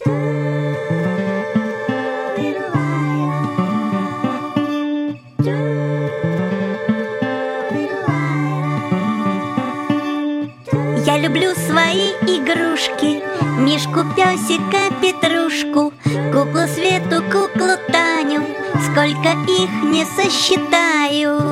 Я люблю свои игрушки Мишку, песика, петрушку Куклу Свету, куклу Таню. Сколько их не сосчитаю